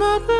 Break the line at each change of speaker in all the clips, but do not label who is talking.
Run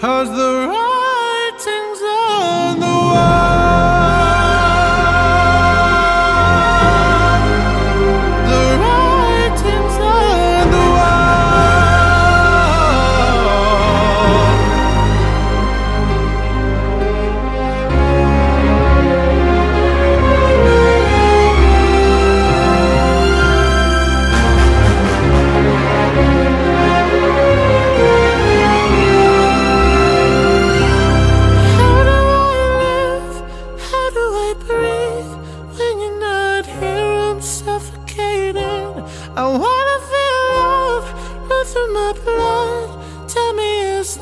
Cause the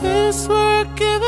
this work given?